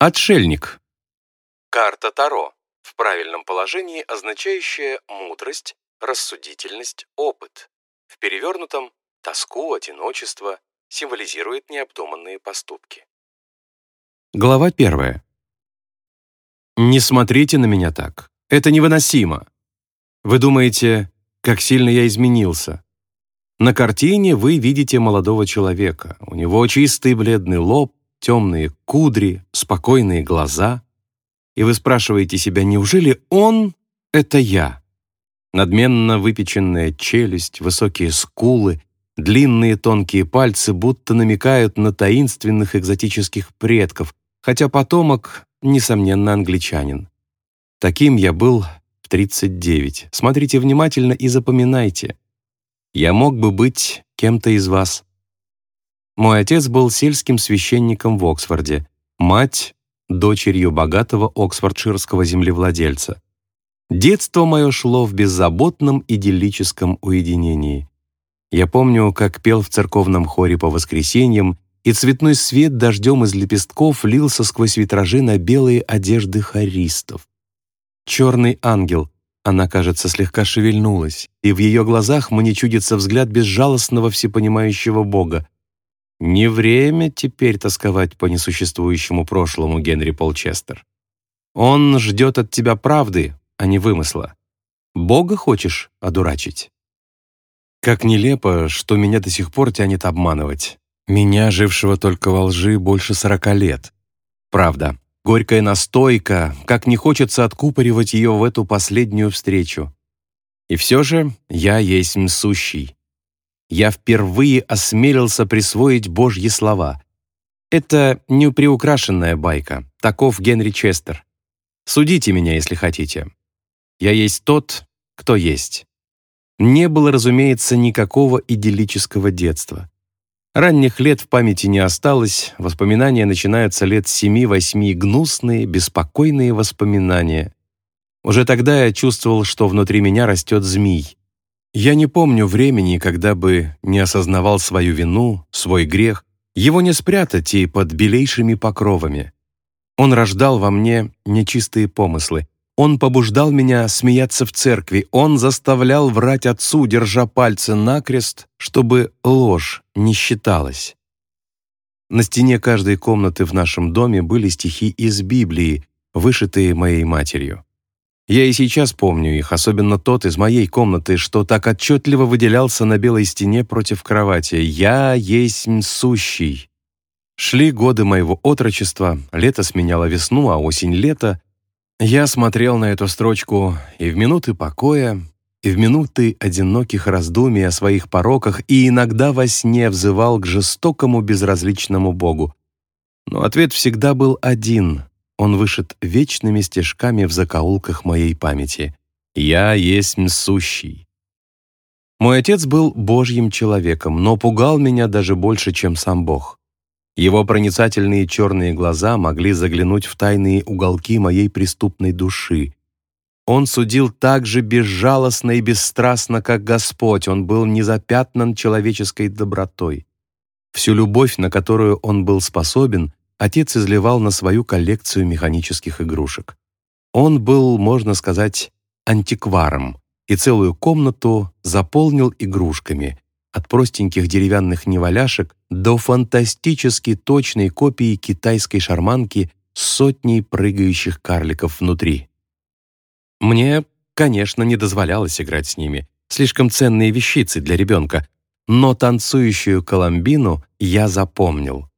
Отшельник. Карта Таро. В правильном положении означающая мудрость, рассудительность, опыт. В перевернутом – тоску, одиночество, символизирует необдуманные поступки. Глава первая. Не смотрите на меня так. Это невыносимо. Вы думаете, как сильно я изменился. На картине вы видите молодого человека. У него чистый бледный лоб, темные кудри, спокойные глаза. И вы спрашиваете себя, неужели он — это я? Надменно выпеченная челюсть, высокие скулы, длинные тонкие пальцы будто намекают на таинственных экзотических предков, хотя потомок, несомненно, англичанин. Таким я был в 39. Смотрите внимательно и запоминайте. Я мог бы быть кем-то из вас. Мой отец был сельским священником в Оксфорде, мать — дочерью богатого оксфордширского землевладельца. Детство мое шло в беззаботном идиллическом уединении. Я помню, как пел в церковном хоре по воскресеньям и цветной свет дождем из лепестков лился сквозь витражи на белые одежды хористов. Черный ангел, она, кажется, слегка шевельнулась, и в ее глазах мне чудится взгляд безжалостного всепонимающего Бога. Не время теперь тосковать по несуществующему прошлому, Генри Полчестер. Он ждет от тебя правды, а не вымысла. Бога хочешь одурачить? Как нелепо, что меня до сих пор тянет обманывать. Меня, жившего только во лжи, больше сорока лет. Правда, горькая настойка, как не хочется откупоривать ее в эту последнюю встречу. И все же я есть сущий. Я впервые осмелился присвоить Божьи слова. Это не приукрашенная байка, таков Генри Честер. Судите меня, если хотите. Я есть тот, кто есть. Не было, разумеется, никакого идиллического детства. Ранних лет в памяти не осталось, воспоминания начинаются лет семи-восьми, гнусные, беспокойные воспоминания. Уже тогда я чувствовал, что внутри меня растет змей. Я не помню времени, когда бы не осознавал свою вину, свой грех, его не спрятать и под белейшими покровами. Он рождал во мне нечистые помыслы, он побуждал меня смеяться в церкви, он заставлял врать отцу, держа пальцы накрест, чтобы ложь не считалась. На стене каждой комнаты в нашем доме были стихи из Библии, вышитые моей матерью. Я и сейчас помню их, особенно тот из моей комнаты, что так отчетливо выделялся на белой стене против кровати. «Я есть сущий». Шли годы моего отрочества, лето сменяло весну, а осень — лето, я смотрел на эту строчку и в минуты покоя, и в минуты одиноких раздумий о своих пороках, и иногда во сне взывал к жестокому безразличному Богу. Но ответ всегда был один. Он вышит вечными стежками в закоулках моей памяти. «Я есть сущий». Мой отец был Божьим человеком, но пугал меня даже больше, чем сам Бог. Его проницательные черные глаза могли заглянуть в тайные уголки моей преступной души. Он судил так же безжалостно и бесстрастно, как Господь. Он был незапятнан человеческой добротой. Всю любовь, на которую он был способен, отец изливал на свою коллекцию механических игрушек. Он был, можно сказать, антикваром, и целую комнату заполнил игрушками, от простеньких деревянных неваляшек до фантастически точной копии китайской шарманки с сотней прыгающих карликов внутри. Мне, конечно, не дозволялось играть с ними, слишком ценные вещицы для ребенка, но танцующую коломбину я запомнил.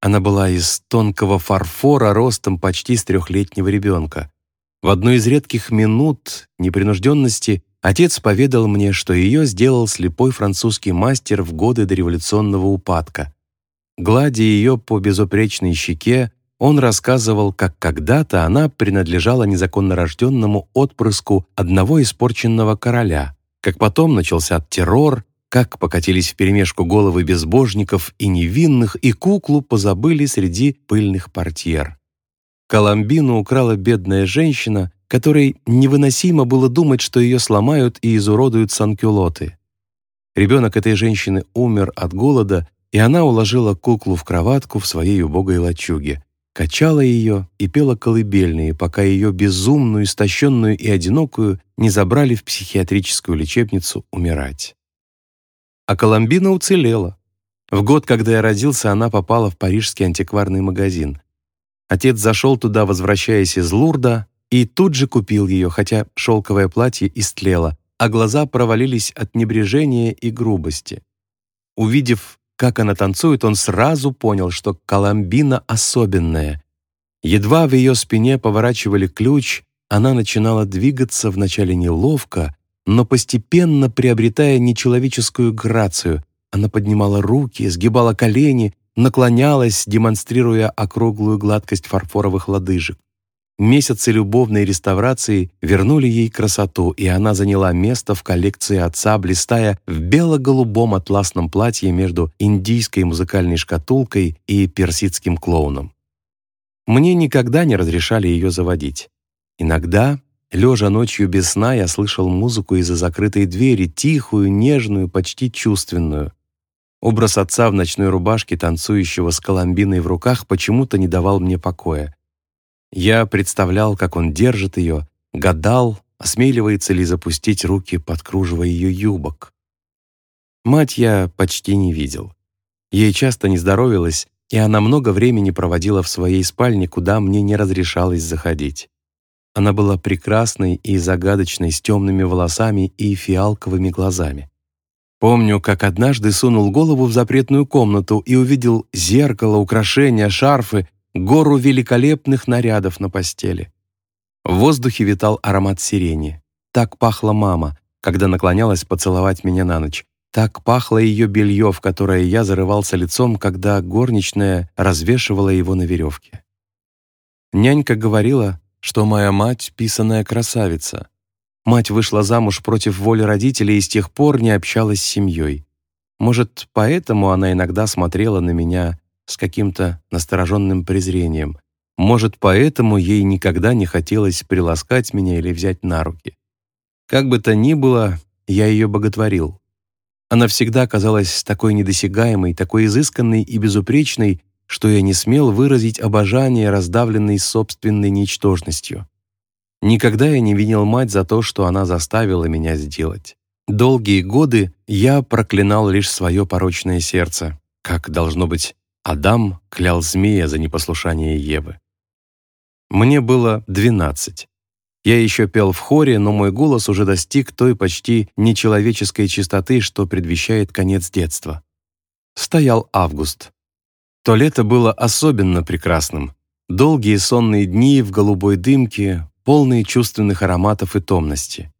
Она была из тонкого фарфора ростом почти с трехлетнего ребенка. В одну из редких минут непринужденности Отец поведал мне, что ее сделал слепой французский мастер в годы дореволюционного упадка. Гладя ее по безупречной щеке, он рассказывал, как когда-то она принадлежала незаконно рожденному отпрыску одного испорченного короля, как потом начался террор, как покатились вперемешку головы безбожников и невинных, и куклу позабыли среди пыльных портьер. Коломбину украла бедная женщина, которой невыносимо было думать, что ее сломают и изуродуют санкюлоты. Ребенок этой женщины умер от голода, и она уложила куклу в кроватку в своей убогой лачуге. качала ее и пела колыбельные, пока ее безумную, истощенную и одинокую не забрали в психиатрическую лечебницу умирать. А Коломбина уцелела. В год, когда я родился, она попала в парижский антикварный магазин. Отец зашел туда, возвращаясь из Лурда, и тут же купил ее, хотя шелковое платье истлело, а глаза провалились от небрежения и грубости. Увидев, как она танцует, он сразу понял, что Коломбина особенная. Едва в ее спине поворачивали ключ, она начинала двигаться вначале неловко, но постепенно приобретая нечеловеческую грацию. Она поднимала руки, сгибала колени, наклонялась, демонстрируя округлую гладкость фарфоровых лодыжек. Месяцы любовной реставрации вернули ей красоту, и она заняла место в коллекции отца, блистая в бело-голубом атласном платье между индийской музыкальной шкатулкой и персидским клоуном. Мне никогда не разрешали ее заводить. Иногда, лежа ночью без сна, я слышал музыку из-за закрытой двери, тихую, нежную, почти чувственную. Образ отца в ночной рубашке, танцующего с коломбиной в руках, почему-то не давал мне покоя. Я представлял, как он держит ее, гадал, осмеливается ли запустить руки под кружево ее юбок. Мать я почти не видел. Ей часто не здоровилось, и она много времени проводила в своей спальне, куда мне не разрешалось заходить. Она была прекрасной и загадочной, с темными волосами и фиалковыми глазами. Помню, как однажды сунул голову в запретную комнату и увидел зеркало, украшения, шарфы гору великолепных нарядов на постели. В воздухе витал аромат сирени. Так пахла мама, когда наклонялась поцеловать меня на ночь. Так пахло ее белье, в которое я зарывался лицом, когда горничная развешивала его на веревке. Нянька говорила, что моя мать — писаная красавица. Мать вышла замуж против воли родителей и с тех пор не общалась с семьей. Может, поэтому она иногда смотрела на меня с каким-то настороженным презрением. Может, поэтому ей никогда не хотелось приласкать меня или взять на руки. Как бы то ни было, я ее боготворил. Она всегда казалась такой недосягаемой, такой изысканной и безупречной, что я не смел выразить обожание, раздавленной собственной ничтожностью. Никогда я не винил мать за то, что она заставила меня сделать. Долгие годы я проклинал лишь свое порочное сердце, как, должно быть, Адам клял змея за непослушание Евы. Мне было двенадцать. Я еще пел в хоре, но мой голос уже достиг той почти нечеловеческой чистоты, что предвещает конец детства. Стоял август. То лето было особенно прекрасным. Долгие сонные дни в голубой дымке, полные чувственных ароматов и томности.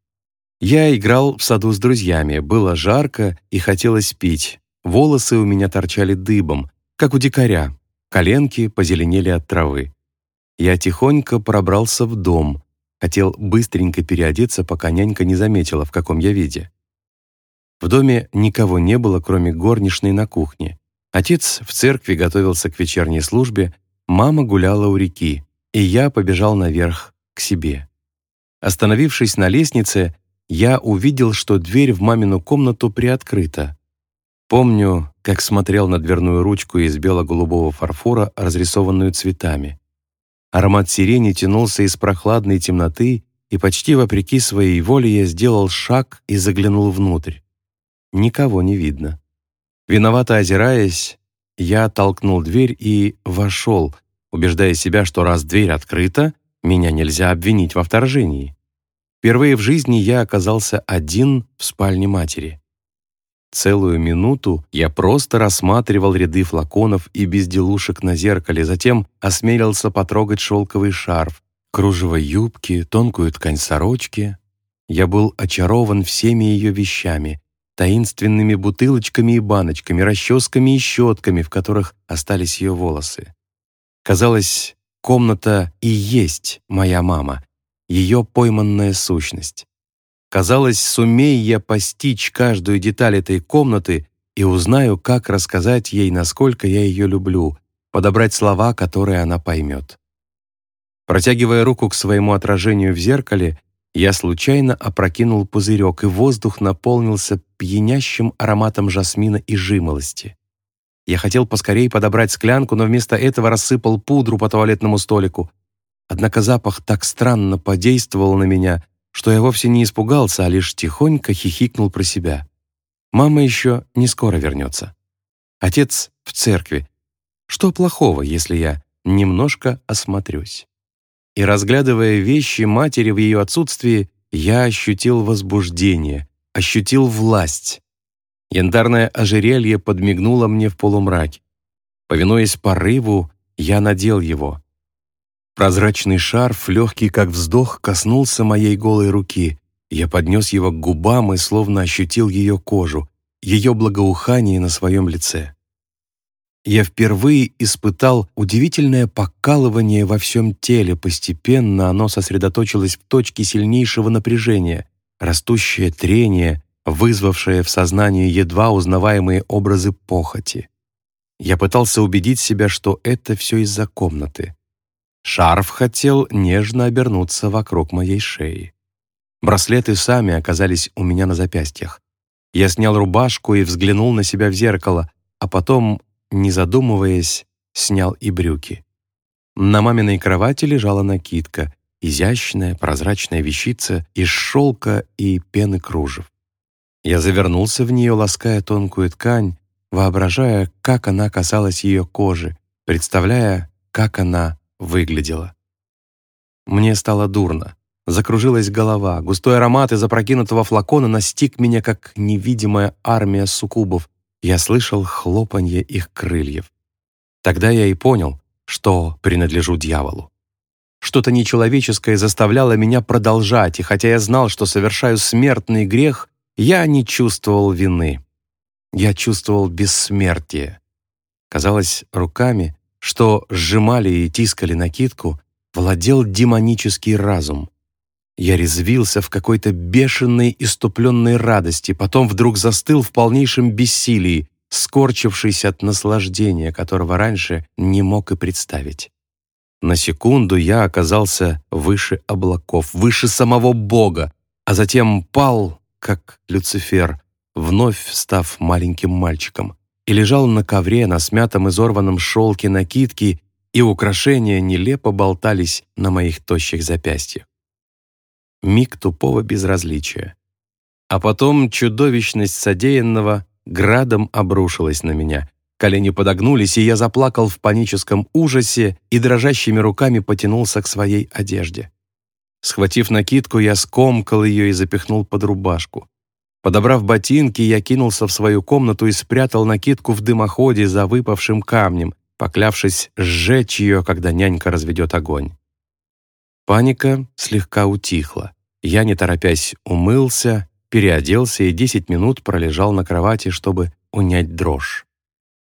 Я играл в саду с друзьями, было жарко и хотелось пить. Волосы у меня торчали дыбом, как у дикаря. Коленки позеленели от травы. Я тихонько пробрался в дом, хотел быстренько переодеться, пока нянька не заметила, в каком я виде. В доме никого не было, кроме горничной на кухне. Отец в церкви готовился к вечерней службе, мама гуляла у реки, и я побежал наверх, к себе. Остановившись на лестнице, я увидел, что дверь в мамину комнату приоткрыта. Помню, как смотрел на дверную ручку из бело-голубого фарфора, разрисованную цветами. Аромат сирени тянулся из прохладной темноты, и почти вопреки своей воле я сделал шаг и заглянул внутрь. Никого не видно. Виновато озираясь, я толкнул дверь и вошел, убеждая себя, что раз дверь открыта, меня нельзя обвинить во вторжении. Впервые в жизни я оказался один в спальне матери. Целую минуту я просто рассматривал ряды флаконов и безделушек на зеркале, затем осмелился потрогать шелковый шарф, кружево юбки, тонкую ткань сорочки. Я был очарован всеми ее вещами, таинственными бутылочками и баночками, расческами и щетками, в которых остались ее волосы. Казалось, комната и есть моя мама, ее пойманная сущность. Казалось, сумей я постичь каждую деталь этой комнаты и узнаю, как рассказать ей, насколько я ее люблю, подобрать слова, которые она поймет. Протягивая руку к своему отражению в зеркале, я случайно опрокинул пузырек, и воздух наполнился пьянящим ароматом жасмина и жимолости. Я хотел поскорее подобрать склянку, но вместо этого рассыпал пудру по туалетному столику. Однако запах так странно подействовал на меня, что я вовсе не испугался, а лишь тихонько хихикнул про себя. Мама еще не скоро вернется. Отец в церкви. Что плохого, если я немножко осмотрюсь? И разглядывая вещи матери в ее отсутствии, я ощутил возбуждение, ощутил власть. Янтарное ожерелье подмигнуло мне в полумраке. Повинуясь порыву, я надел его. Прозрачный шарф, легкий как вздох, коснулся моей голой руки. Я поднес его к губам и словно ощутил ее кожу, ее благоухание на своем лице. Я впервые испытал удивительное покалывание во всем теле, постепенно оно сосредоточилось в точке сильнейшего напряжения, растущее трение, вызвавшее в сознании едва узнаваемые образы похоти. Я пытался убедить себя, что это все из-за комнаты. Шарф хотел нежно обернуться вокруг моей шеи. Браслеты сами оказались у меня на запястьях. Я снял рубашку и взглянул на себя в зеркало, а потом, не задумываясь, снял и брюки. На маминой кровати лежала накидка, изящная прозрачная вещица из шелка и пены кружев. Я завернулся в нее, лаская тонкую ткань, воображая, как она касалась ее кожи, представляя, как она выглядела. Мне стало дурно. Закружилась голова, густой аромат из опрокинутого флакона настиг меня, как невидимая армия суккубов. Я слышал хлопанье их крыльев. Тогда я и понял, что принадлежу дьяволу. Что-то нечеловеческое заставляло меня продолжать, и хотя я знал, что совершаю смертный грех, я не чувствовал вины. Я чувствовал бессмертие. Казалось, руками, что сжимали и тискали накидку, владел демонический разум. Я резвился в какой-то бешеной иступленной радости, потом вдруг застыл в полнейшем бессилии, скорчившись от наслаждения, которого раньше не мог и представить. На секунду я оказался выше облаков, выше самого Бога, а затем пал как Люцифер, вновь став маленьким мальчиком, и лежал на ковре на смятом изорванном шелке накидки, и украшения нелепо болтались на моих тощих запястьях. Миг тупого безразличия. А потом чудовищность содеянного градом обрушилась на меня. Колени подогнулись, и я заплакал в паническом ужасе и дрожащими руками потянулся к своей одежде. Схватив накидку, я скомкал ее и запихнул под рубашку. Подобрав ботинки, я кинулся в свою комнату и спрятал накидку в дымоходе за выпавшим камнем, поклявшись сжечь ее, когда нянька разведет огонь. Паника слегка утихла. Я, не торопясь, умылся, переоделся и десять минут пролежал на кровати, чтобы унять дрожь.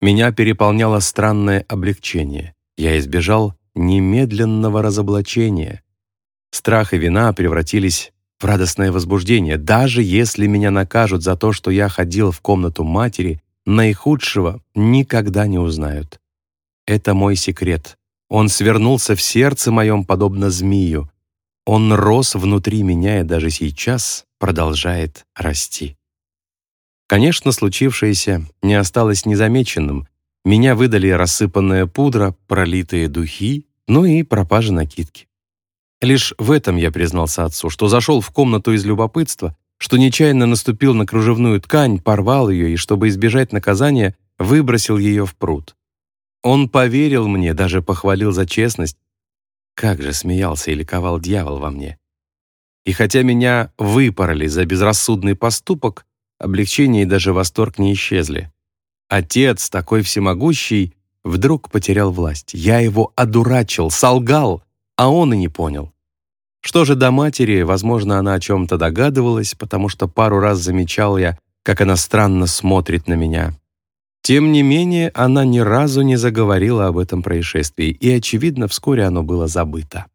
Меня переполняло странное облегчение. Я избежал немедленного разоблачения. Страх и вина превратились в радостное возбуждение. Даже если меня накажут за то, что я ходил в комнату матери, наихудшего никогда не узнают. Это мой секрет. Он свернулся в сердце моем, подобно змею. Он рос внутри меня и даже сейчас продолжает расти. Конечно, случившееся не осталось незамеченным. Меня выдали рассыпанная пудра, пролитые духи, ну и пропажа накидки. Лишь в этом я признался отцу, что зашел в комнату из любопытства, что нечаянно наступил на кружевную ткань, порвал ее и, чтобы избежать наказания, выбросил ее в пруд. Он поверил мне, даже похвалил за честность. Как же смеялся и ликовал дьявол во мне. И хотя меня выпороли за безрассудный поступок, облегчение и даже восторг не исчезли. Отец, такой всемогущий, вдруг потерял власть. Я его одурачил, солгал, а он и не понял. Что же до матери, возможно, она о чем-то догадывалась, потому что пару раз замечал я, как она странно смотрит на меня. Тем не менее, она ни разу не заговорила об этом происшествии, и, очевидно, вскоре оно было забыто.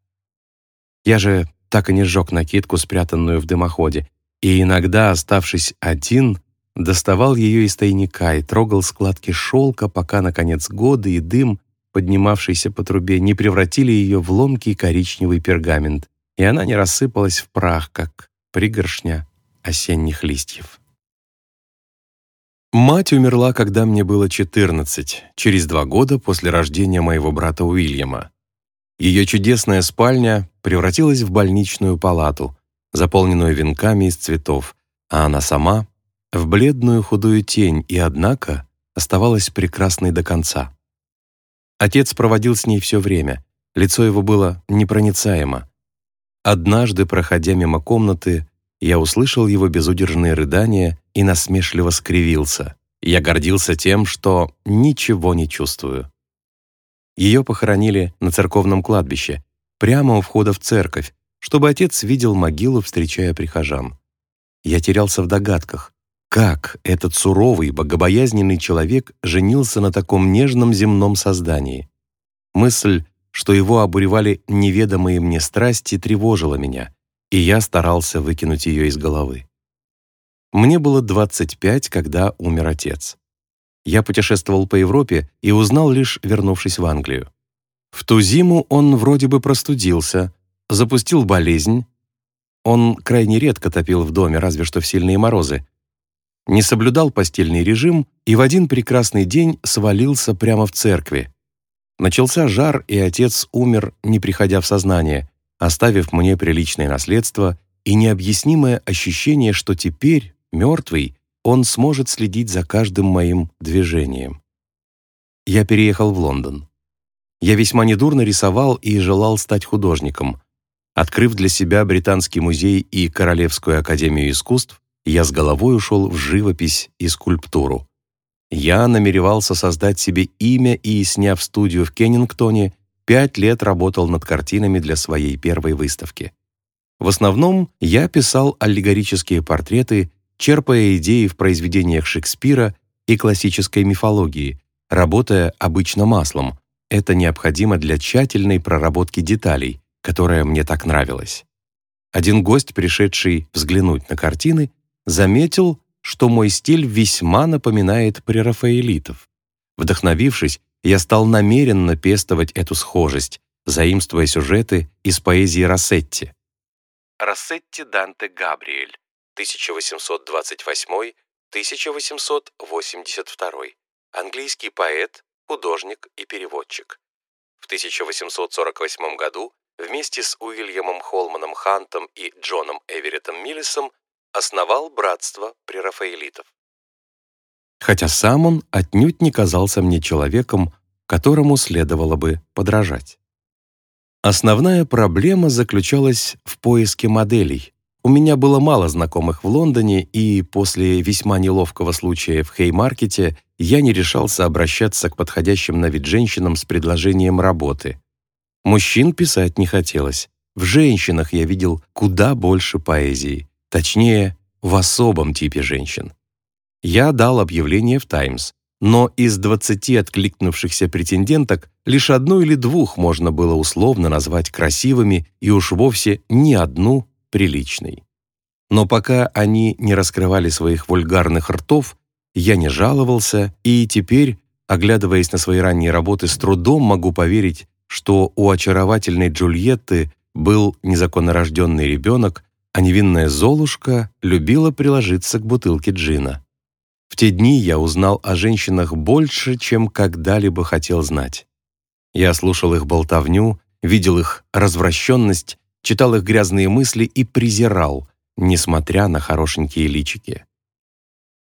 Я же так и не сжег накидку, спрятанную в дымоходе, и иногда, оставшись один, доставал ее из тайника и трогал складки шелка, пока, наконец, годы и дым поднимавшиеся по трубе, не превратили ее в ломкий коричневый пергамент, и она не рассыпалась в прах, как пригоршня осенних листьев. Мать умерла, когда мне было 14, через два года после рождения моего брата Уильяма. Ее чудесная спальня превратилась в больничную палату, заполненную венками из цветов, а она сама — в бледную худую тень и, однако, оставалась прекрасной до конца. Отец проводил с ней все время, лицо его было непроницаемо. Однажды, проходя мимо комнаты, я услышал его безудержные рыдания и насмешливо скривился. Я гордился тем, что ничего не чувствую. Ее похоронили на церковном кладбище, прямо у входа в церковь, чтобы отец видел могилу, встречая прихожан. Я терялся в догадках, как этот суровый, богобоязненный человек женился на таком нежном земном создании. Мысль, что его обуревали неведомые мне страсти, тревожила меня, и я старался выкинуть ее из головы. Мне было 25, когда умер отец. Я путешествовал по Европе и узнал лишь, вернувшись в Англию. В ту зиму он вроде бы простудился, запустил болезнь. Он крайне редко топил в доме, разве что в сильные морозы. Не соблюдал постельный режим и в один прекрасный день свалился прямо в церкви. Начался жар, и отец умер, не приходя в сознание, оставив мне приличное наследство и необъяснимое ощущение, что теперь, мертвый, он сможет следить за каждым моим движением. Я переехал в Лондон. Я весьма недурно рисовал и желал стать художником. Открыв для себя Британский музей и Королевскую академию искусств, я с головой ушел в живопись и скульптуру. Я намеревался создать себе имя и, сняв студию в Кеннингтоне, пять лет работал над картинами для своей первой выставки. В основном я писал аллегорические портреты, черпая идеи в произведениях Шекспира и классической мифологии, работая обычно маслом. Это необходимо для тщательной проработки деталей, которая мне так нравилась. Один гость, пришедший взглянуть на картины, заметил, что мой стиль весьма напоминает прерафаэлитов. Вдохновившись, я стал намеренно пестовать эту схожесть, заимствуя сюжеты из поэзии Рассетти. Рассетти Данте Габриэль, 1828-1882, английский поэт, художник и переводчик. В 1848 году вместе с Уильямом Холманом Хантом и Джоном Эвереттом Миллисом основал братство прерафаэлитов хотя сам он отнюдь не казался мне человеком, которому следовало бы подражать. Основная проблема заключалась в поиске моделей. У меня было мало знакомых в Лондоне, и после весьма неловкого случая в Хеймаркете я не решался обращаться к подходящим на вид женщинам с предложением работы. Мужчин писать не хотелось. В женщинах я видел куда больше поэзии, точнее, в особом типе женщин. Я дал объявление в «Таймс», но из 20 откликнувшихся претенденток лишь одну или двух можно было условно назвать красивыми и уж вовсе ни одну приличной. Но пока они не раскрывали своих вульгарных ртов, я не жаловался и теперь, оглядываясь на свои ранние работы, с трудом могу поверить, что у очаровательной Джульетты был незаконно рожденный ребенок, а невинная Золушка любила приложиться к бутылке джина. В те дни я узнал о женщинах больше, чем когда-либо хотел знать. Я слушал их болтовню, видел их развращенность, читал их грязные мысли и презирал, несмотря на хорошенькие личики.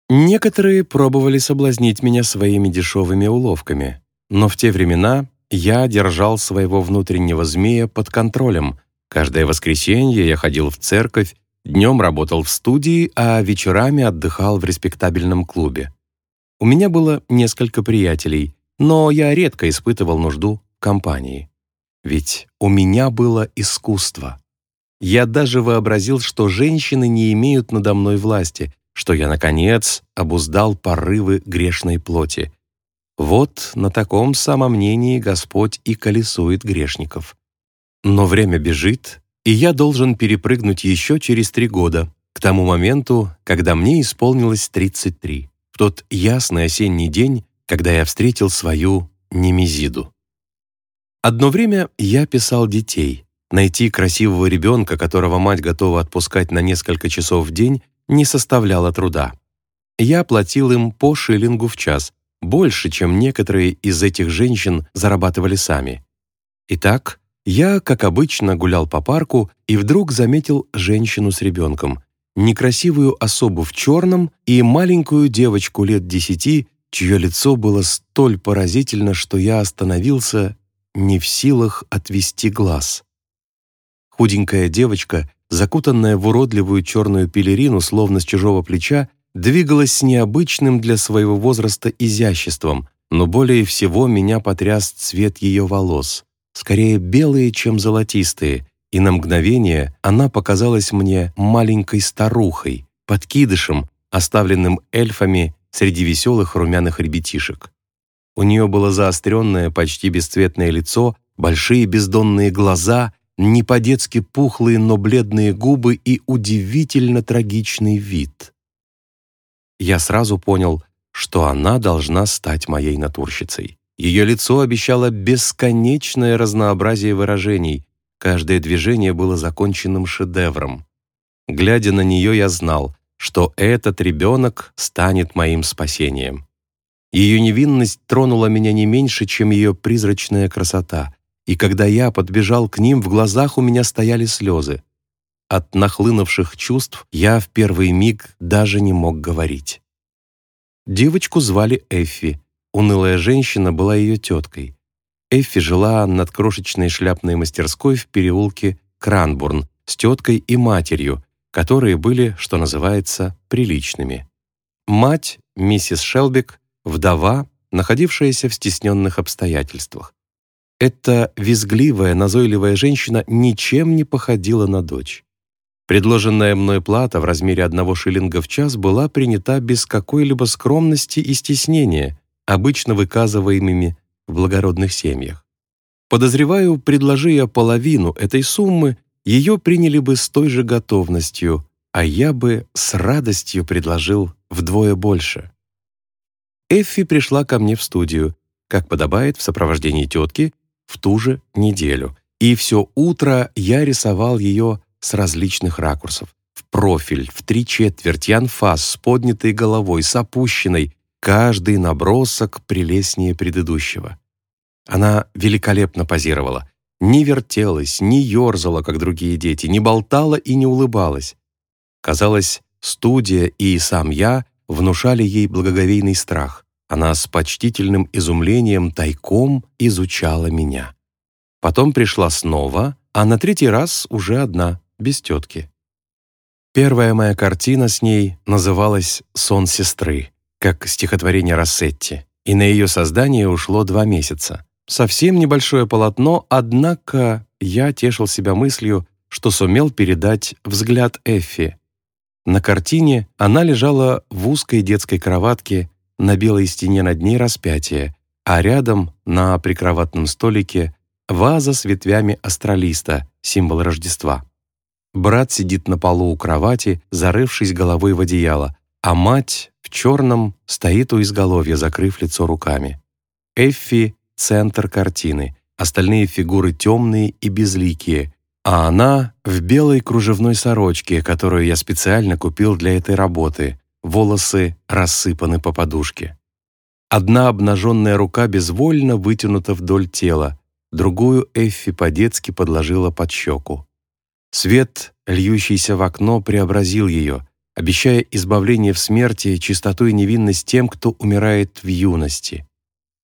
Некоторые пробовали соблазнить меня своими дешевыми уловками, но в те времена я держал своего внутреннего змея под контролем. Каждое воскресенье я ходил в церковь Днем работал в студии, а вечерами отдыхал в респектабельном клубе. У меня было несколько приятелей, но я редко испытывал нужду в компании. Ведь у меня было искусство. Я даже вообразил, что женщины не имеют надо мной власти, что я, наконец, обуздал порывы грешной плоти. Вот на таком самомнении Господь и колесует грешников. Но время бежит, и я должен перепрыгнуть еще через три года, к тому моменту, когда мне исполнилось 33, в тот ясный осенний день, когда я встретил свою Немезиду. Одно время я писал детей. Найти красивого ребенка, которого мать готова отпускать на несколько часов в день, не составляло труда. Я платил им по шиллингу в час, больше, чем некоторые из этих женщин зарабатывали сами. Итак, я, как обычно, гулял по парку и вдруг заметил женщину с ребенком, некрасивую особу в черном и маленькую девочку лет десяти, чье лицо было столь поразительно, что я остановился не в силах отвести глаз. Худенькая девочка, закутанная в уродливую черную пелерину, словно с чужого плеча, двигалась с необычным для своего возраста изяществом, но более всего меня потряс цвет ее волос, скорее белые, чем золотистые, и на мгновение она показалась мне маленькой старухой, подкидышем, оставленным эльфами среди веселых румяных ребятишек. У нее было заостренное, почти бесцветное лицо, большие бездонные глаза, не по-детски пухлые, но бледные губы и удивительно трагичный вид. Я сразу понял, что она должна стать моей натурщицей. Ее лицо обещало бесконечное разнообразие выражений, каждое движение было законченным шедевром. Глядя на нее, я знал, что этот ребенок станет моим спасением. Ее невинность тронула меня не меньше, чем ее призрачная красота, и когда я подбежал к ним, в глазах у меня стояли слезы. От нахлынувших чувств я в первый миг даже не мог говорить. Девочку звали Эффи. Унылая женщина была ее теткой. Эффи жила над крошечной шляпной мастерской в переулке Кранбурн с теткой и матерью, которые были, что называется, приличными. Мать, миссис Шелбик, вдова, находившаяся в стесненных обстоятельствах. Эта визгливая, назойливая женщина ничем не походила на дочь. Предложенная мной плата в размере одного шиллинга в час была принята без какой-либо скромности и стеснения, обычно выказываемыми в благородных семьях. Подозреваю, предложи я половину этой суммы, ее приняли бы с той же готовностью, а я бы с радостью предложил вдвое больше. Эффи пришла ко мне в студию, как подобает в сопровождении тетки, в ту же неделю, и все утро я рисовал ее с различных ракурсов. В профиль, в три четверти, анфас, с поднятой головой, с опущенной, каждый набросок прелестнее предыдущего. Она великолепно позировала, не вертелась, не ерзала, как другие дети, не болтала и не улыбалась. Казалось, студия и сам я внушали ей благоговейный страх. Она с почтительным изумлением тайком изучала меня. Потом пришла снова, а на третий раз уже одна, без тетки. Первая моя картина с ней называлась «Сон сестры», как стихотворение Рассетти, и на ее создание ушло два месяца. Совсем небольшое полотно, однако я тешил себя мыслью, что сумел передать взгляд Эффи. На картине она лежала в узкой детской кроватке, на белой стене над ней распятие, а рядом, на прикроватном столике, ваза с ветвями астралиста, символ Рождества. Брат сидит на полу у кровати, зарывшись головой в одеяло, а мать в черном стоит у изголовья, закрыв лицо руками. Эффи центр картины, остальные фигуры темные и безликие, а она в белой кружевной сорочке, которую я специально купил для этой работы, волосы рассыпаны по подушке. Одна обнаженная рука безвольно вытянута вдоль тела, другую Эффи по-детски подложила под щеку. Свет, льющийся в окно, преобразил ее, обещая избавление в смерти, чистоту и невинность тем, кто умирает в юности.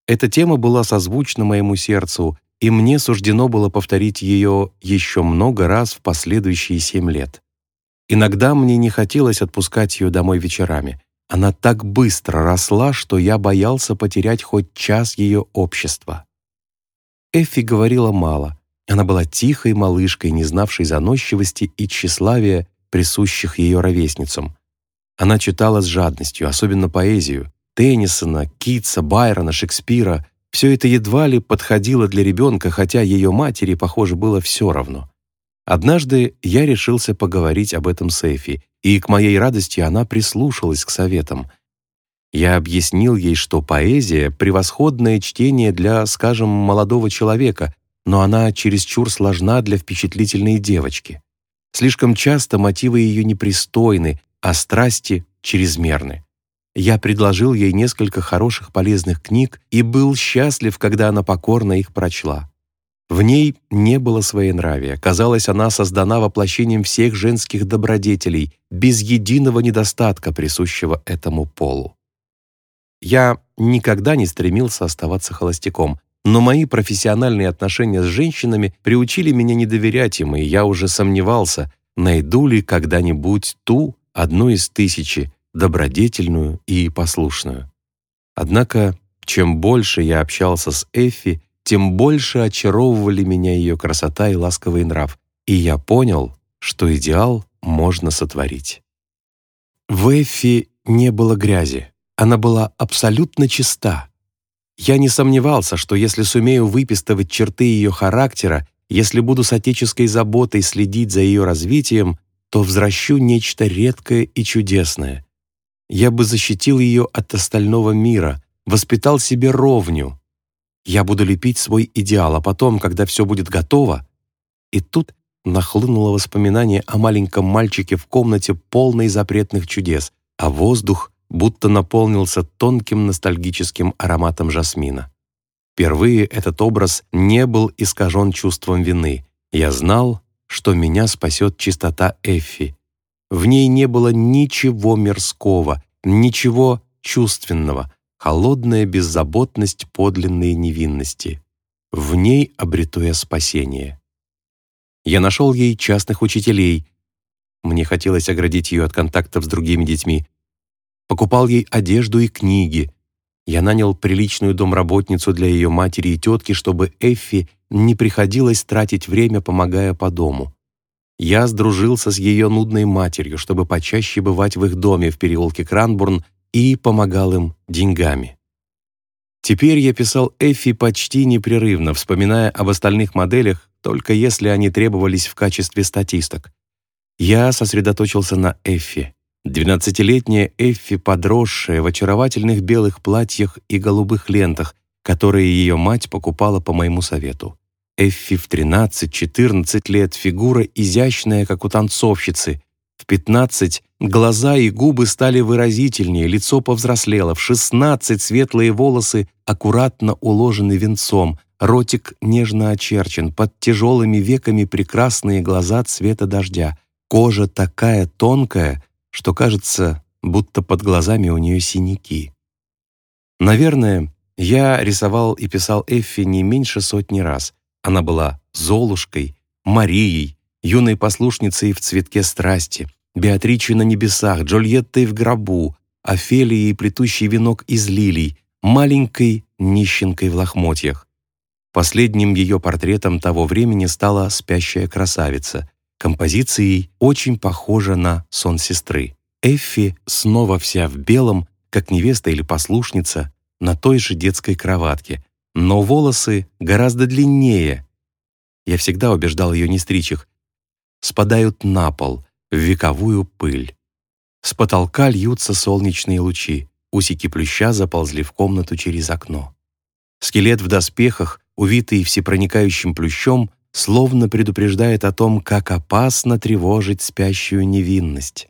Эта тема была созвучна моему сердцу, и мне суждено было повторить ее еще много раз в последующие семь лет. Иногда мне не хотелось отпускать ее домой вечерами. Она так быстро росла, что я боялся потерять хоть час ее общества. Эффи говорила мало. Она была тихой малышкой, не знавшей заносчивости и тщеславия, присущих ее ровесницам. Она читала с жадностью, особенно поэзию, Теннисона, Китса, Байрона, Шекспира — все это едва ли подходило для ребенка, хотя ее матери, похоже, было все равно. Однажды я решился поговорить об этом с Эфи, и к моей радости она прислушалась к советам. Я объяснил ей, что поэзия — превосходное чтение для, скажем, молодого человека, но она чересчур сложна для впечатлительной девочки. Слишком часто мотивы ее непристойны, а страсти чрезмерны. Я предложил ей несколько хороших полезных книг и был счастлив, когда она покорно их прочла. В ней не было своенравия. Казалось, она создана воплощением всех женских добродетелей, без единого недостатка, присущего этому полу. Я никогда не стремился оставаться холостяком, но мои профессиональные отношения с женщинами приучили меня не доверять им, и я уже сомневался, найду ли когда-нибудь ту, одну из тысячи, добродетельную и послушную. Однако, чем больше я общался с Эффи, тем больше очаровывали меня ее красота и ласковый нрав, и я понял, что идеал можно сотворить. В Эффи не было грязи, она была абсолютно чиста. Я не сомневался, что если сумею выпистывать черты ее характера, если буду с отеческой заботой следить за ее развитием, то возвращу нечто редкое и чудесное. Я бы защитил ее от остального мира, воспитал себе ровню. Я буду лепить свой идеал, а потом, когда все будет готово... И тут нахлынуло воспоминание о маленьком мальчике в комнате полной запретных чудес, а воздух будто наполнился тонким ностальгическим ароматом жасмина. Впервые этот образ не был искажен чувством вины. Я знал, что меня спасет чистота Эффи. В ней не было ничего мирского, ничего чувственного, холодная беззаботность подлинной невинности. В ней обрету я спасение. Я нашел ей частных учителей. Мне хотелось оградить ее от контактов с другими детьми, покупал ей одежду и книги. Я нанял приличную домработницу для ее матери и тетки, чтобы Эффи не приходилось тратить время, помогая по дому. Я сдружился с ее нудной матерью, чтобы почаще бывать в их доме в переулке Кранбурн и помогал им деньгами. Теперь я писал Эффи почти непрерывно, вспоминая об остальных моделях, только если они требовались в качестве статисток. Я сосредоточился на Эффи. Двенадцатилетняя Эффи, подросшая в очаровательных белых платьях и голубых лентах, которые ее мать покупала по моему совету. Эффи в 13-14 лет, фигура изящная, как у танцовщицы. В 15 глаза и губы стали выразительнее, лицо повзрослело. В 16 светлые волосы аккуратно уложены венцом, ротик нежно очерчен, под тяжелыми веками прекрасные глаза цвета дождя. Кожа такая тонкая, что кажется, будто под глазами у нее синяки. Наверное, я рисовал и писал Эффи не меньше сотни раз. Она была Золушкой, Марией, юной послушницей в цветке страсти, Беатричей на небесах, Джульеттой в гробу, Офелией, плетущей венок из лилий, маленькой нищенкой в лохмотьях. Последним ее портретом того времени стала спящая красавица, Композицией очень похожа на сон сестры. Эффи снова вся в белом, как невеста или послушница, на той же детской кроватке, но волосы гораздо длиннее. Я всегда убеждал ее не стричь их. Спадают на пол, в вековую пыль. С потолка льются солнечные лучи, усики плюща заползли в комнату через окно. Скелет в доспехах, увитый всепроникающим плющом, словно предупреждает о том, как опасно тревожить спящую невинность.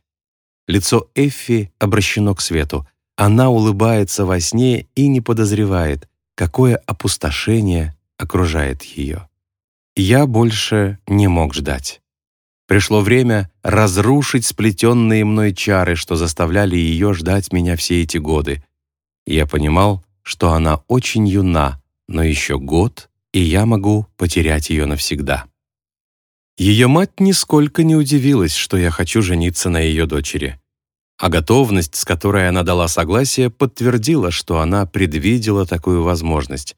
Лицо Эффи обращено к свету. Она улыбается во сне и не подозревает, какое опустошение окружает ее. Я больше не мог ждать. Пришло время разрушить сплетенные мной чары, что заставляли ее ждать меня все эти годы. Я понимал, что она очень юна, но еще год, и я могу потерять ее навсегда. Ее мать нисколько не удивилась, что я хочу жениться на ее дочери. А готовность, с которой она дала согласие, подтвердила, что она предвидела такую возможность.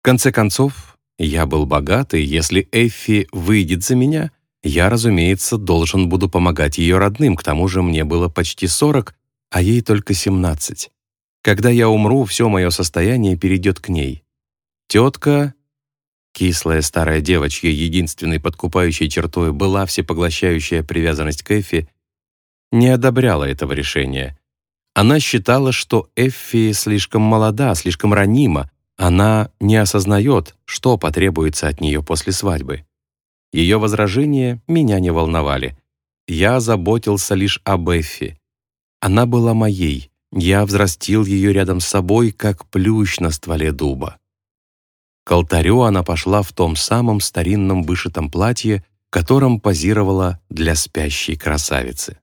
В конце концов, я был богат, и если Эффи выйдет за меня, я, разумеется, должен буду помогать ее родным, к тому же мне было почти 40, а ей только 17. Когда я умру, все мое состояние перейдет к ней. Тетка Кислая старая девочка, единственной подкупающей чертой была всепоглощающая привязанность к Эффи, не одобряла этого решения. Она считала, что Эффи слишком молода, слишком ранима, она не осознает, что потребуется от нее после свадьбы. Ее возражения меня не волновали. Я заботился лишь об Эффи. Она была моей, Я взрастил ее рядом с собой, как плющ на стволе дуба. К алтарю она пошла в том самом старинном вышитом платье, котором позировала для спящей красавицы.